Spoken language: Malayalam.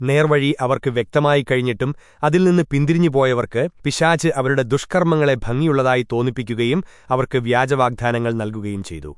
നേർവഴി അവർക്ക് വ്യക്തമായി കഴിഞ്ഞിട്ടും അതിൽ നിന്ന് പിന്തിരിഞ്ഞു പോയവർക്ക് പിശാച്ച് അവരുടെ ദുഷ്കർമ്മങ്ങളെ ഭംഗിയുള്ളതായി തോന്നിപ്പിക്കുകയും അവർക്ക് വ്യാജവാഗ്ദാനങ്ങൾ നൽകുകയും ചെയ്തു.